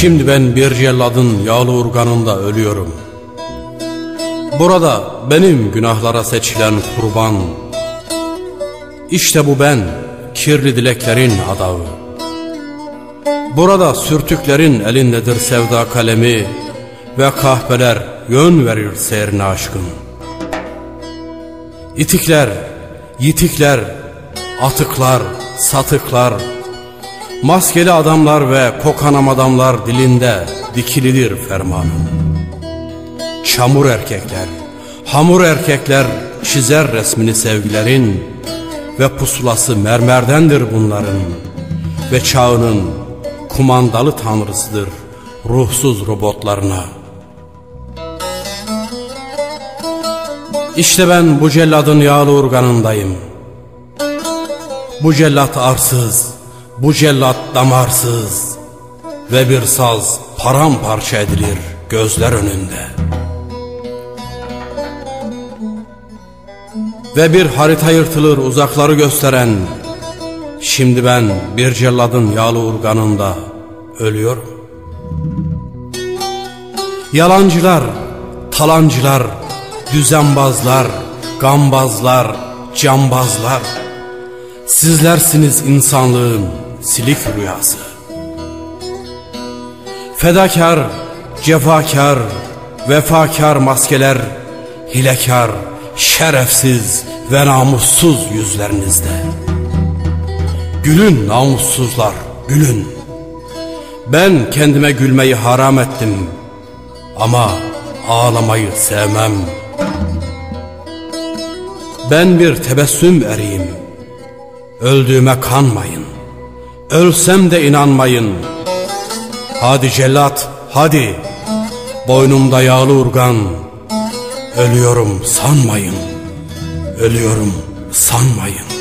şimdi ben bir celladın yağlı urganında ölüyorum. Burada benim günahlara seçilen kurban. İşte bu ben, kirli dileklerin adağı. Burada sürtüklerin elindedir sevda kalemi ve kahpeler yön verir seyrine aşkın. İtikler, yitikler, atıklar, satıklar, maskeli adamlar ve kokanam adamlar dilinde dikilidir fermanın. Çamur erkekler, hamur erkekler çizer resmini sevgilerin ve pusulası mermerdendir bunların ve çağının kumandalı tanrısıdır ruhsuz robotlarına. İşte ben bu celladın yağlı urganındayım. Bu cellat arsız, bu cellat damarsız ve bir saz paramparça edilir gözler önünde. Ve bir harita yırtılır uzakları gösteren Şimdi ben bir celladın yağlı urganında ölüyorum Yalancılar, talancılar, düzenbazlar, gambazlar, cambazlar Sizlersiniz insanlığın silik rüyası. Fedakar, cefakar, vefakar maskeler Hilekar, şerefsiz ve namussuz yüzlerinizde. Gülün namussuzlar, gülün. Ben kendime gülmeyi haram ettim Ama ağlamayı sevmem. Ben bir tebessüm eriyim. Öldüğüme kanmayın Ölsem de inanmayın. Hadi cellat hadi. Boynumda yağlı urgan. Ölüyorum sanmayın. Ölüyorum sanmayın